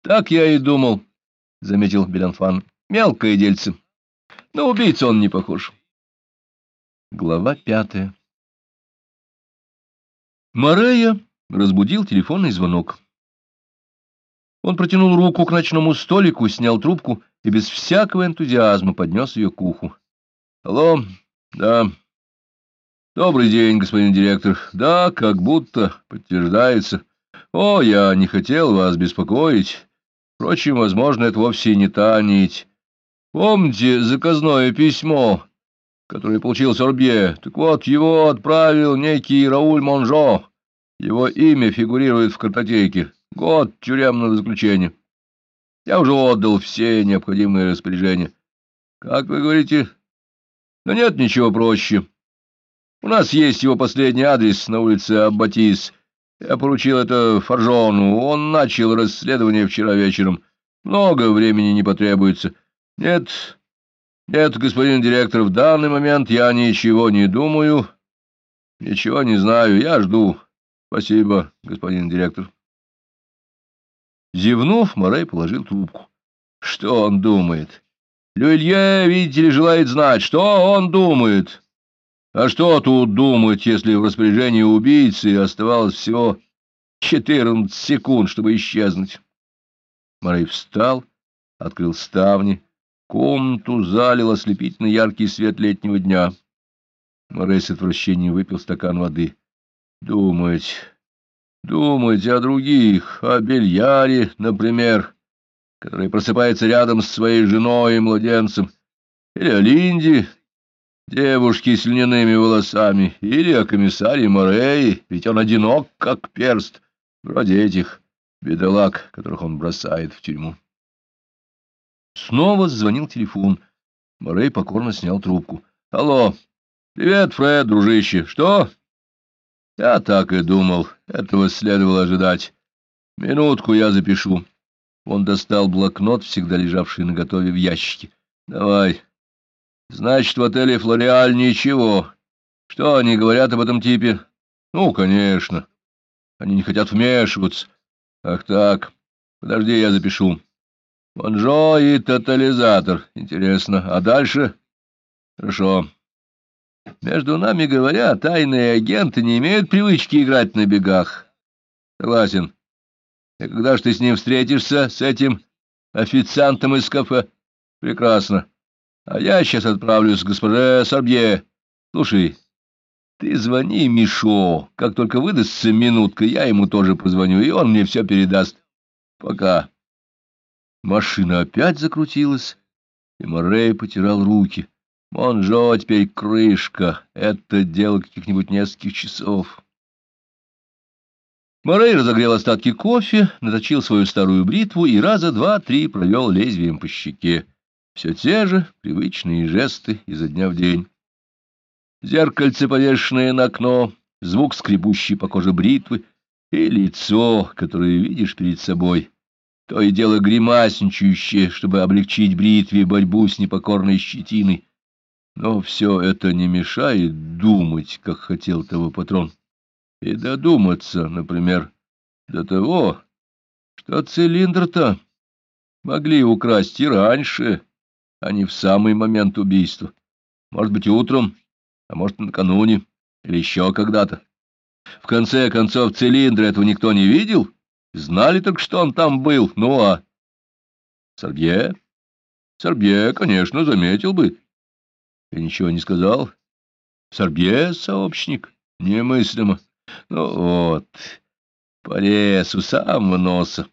— Так я и думал, — заметил Белянфан. — Мелкое дельце. На убийцу он не похож. Глава пятая Морея разбудил телефонный звонок. Он протянул руку к ночному столику, снял трубку и без всякого энтузиазма поднес ее к уху. — Алло, да. — Добрый день, господин директор. Да, как будто подтверждается. О, я не хотел вас беспокоить. Впрочем, возможно, это вовсе не та нить. Помните заказное письмо, которое получил Сорбье? Так вот, его отправил некий Рауль Монжо. Его имя фигурирует в картотеке. Год тюремного заключения. Я уже отдал все необходимые распоряжения. Как вы говорите? Да нет ничего проще. У нас есть его последний адрес на улице Аббатис. Я поручил это Фаржону. Он начал расследование вчера вечером. Много времени не потребуется. Нет, нет, господин директор, в данный момент я ничего не думаю, ничего не знаю. Я жду. Спасибо, господин директор. Зевнув, Морей положил трубку. Что он думает? Люэлье, видите ли, желает знать, что он думает. А что тут думать, если в распоряжении убийцы оставалось всего четырнадцать секунд, чтобы исчезнуть? Морей встал, открыл ставни. Комнату залил ослепительно яркий свет летнего дня. Морей с отвращением выпил стакан воды. Думать, думать о других, о Бельяре, например, который просыпается рядом с своей женой и младенцем, или о Линде, девушки с льняными волосами, или о комиссаре Морее, ведь он одинок, как перст, вроде этих бедолаг, которых он бросает в тюрьму. Снова звонил телефон. Морей покорно снял трубку. — Алло. — Привет, Фред, дружище. — Что? — Я так и думал. Этого следовало ожидать. Минутку я запишу. Он достал блокнот, всегда лежавший наготове в ящике. — Давай. Значит, в отеле «Флориаль» ничего. Что они говорят об этом типе? Ну, конечно. Они не хотят вмешиваться. Ах так. Подожди, я запишу. Монжо и тотализатор. Интересно. А дальше? Хорошо. Между нами говоря, тайные агенты не имеют привычки играть на бегах. Согласен. И когда ж ты с ним встретишься, с этим официантом из кафе? Прекрасно. А я сейчас отправлюсь к госпоже Сорбье. Слушай, ты звони Мишо. Как только выдастся минутка, я ему тоже позвоню, и он мне все передаст. Пока. Машина опять закрутилась, и Морей потирал руки. Монжо теперь крышка. Это дело каких-нибудь нескольких часов. Морей разогрел остатки кофе, наточил свою старую бритву и раза два-три провел лезвием по щеке. Все те же привычные жесты изо дня в день. Зеркальце, повешенное на окно, звук скребущий по коже бритвы и лицо, которое видишь перед собой, то и дело гримасничающее, чтобы облегчить бритве борьбу с непокорной щетиной. Но все это не мешает думать, как хотел того патрон, и додуматься, например, до того, что цилиндр-то могли украсть и раньше, а не в самый момент убийства. Может быть, утром, а может, накануне, или еще когда-то. В конце концов, цилиндра этого никто не видел. Знали только, что он там был. Ну, а... Сорбье? Сорбье, конечно, заметил бы. И ничего не сказал. Сорбье — сообщник. Немыслимо. Ну вот, полез у самого носа.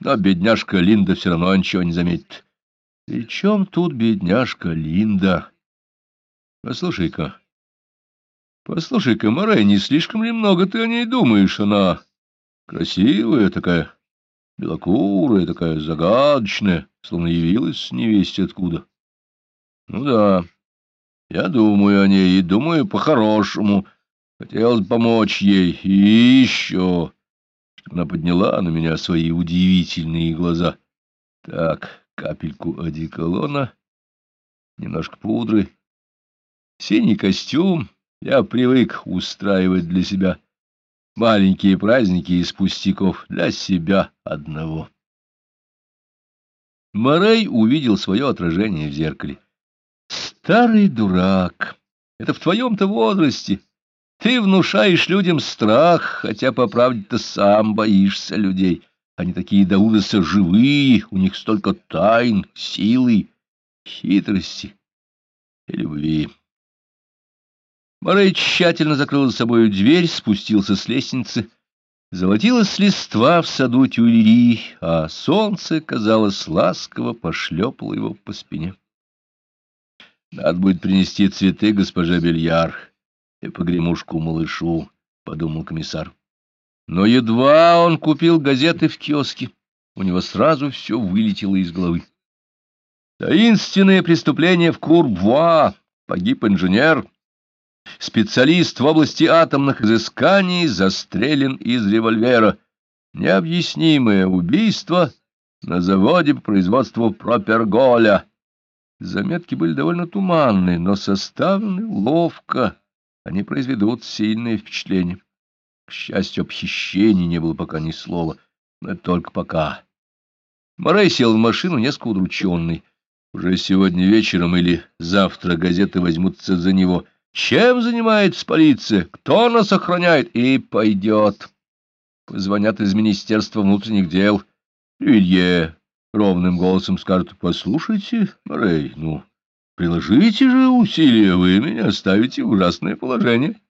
Но бедняжка Линда все равно ничего не заметит. При чем тут бедняжка Линда? Послушай-ка, послушай-ка, Морей, не слишком ли много ты о ней думаешь? Она красивая такая, белокурая, такая загадочная, словно явилась невесть откуда. Ну да, я думаю о ней и думаю по-хорошему. Хотелось помочь ей. И еще, чтобы она подняла на меня свои удивительные глаза. Так, капельку одеколона, немножко пудры. Синий костюм я привык устраивать для себя. Маленькие праздники из пустяков для себя одного. Морей увидел свое отражение в зеркале. «Старый дурак! Это в твоем-то возрасте. Ты внушаешь людям страх, хотя, по правде-то, сам боишься людей. Они такие до ужаса живые, у них столько тайн, силы, хитрости и любви». Морей тщательно закрыл за собой дверь, спустился с лестницы. Золотилась листва в саду тюльри, а солнце, казалось, ласково пошлепало его по спине. Надо будет принести цветы госпоже Бельяр и погремушку малышу, — подумал комиссар. Но едва он купил газеты в киоске, у него сразу все вылетело из головы. Таинственное преступление в Курбуа. Погиб инженер. Специалист в области атомных изысканий застрелен из револьвера. Необъяснимое убийство на заводе по производству проперголя. Заметки были довольно туманные, но составлены ловко. Они произведут сильное впечатление. К счастью, об не было пока ни слова, но только пока. Морей сел в машину несколько удрученный. Уже сегодня вечером или завтра газеты возьмутся за него. Чем занимается полиция? Кто нас охраняет? И пойдет. Позвонят из Министерства внутренних дел. Илье ровным голосом скажут, послушайте, Морей, ну, приложите же усилия, вы меня ставите в ужасное положение.